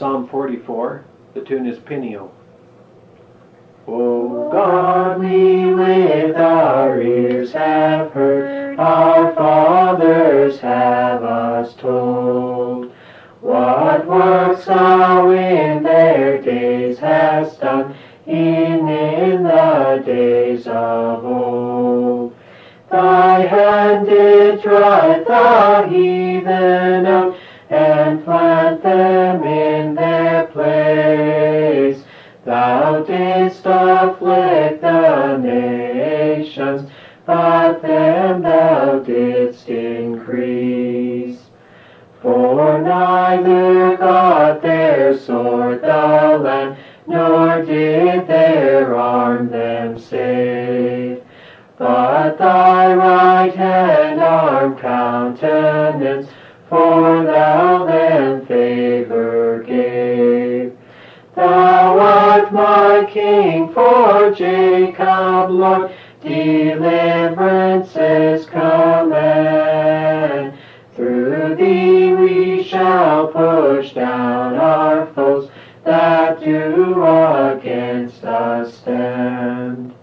Psalm 44, the tune is Pineal. Oh God, we with our ears have heard, our fathers have us told, what works thou in their days hast done, even in the days of old. Thy hand did drive the heathen out, and plant them in Thou didst afflict the nations, but them thou didst increase. For neither got their sword the land, nor did their arm them save. But thy right hand arm countenance, for thou them favor. Thou art my King for Jacob, Lord, deliverances command. Through thee we shall push down our foes that do against us stand.